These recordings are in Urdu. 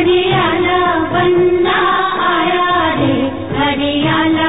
ہریالہ بننا آیا رے ہریانہ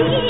Bye.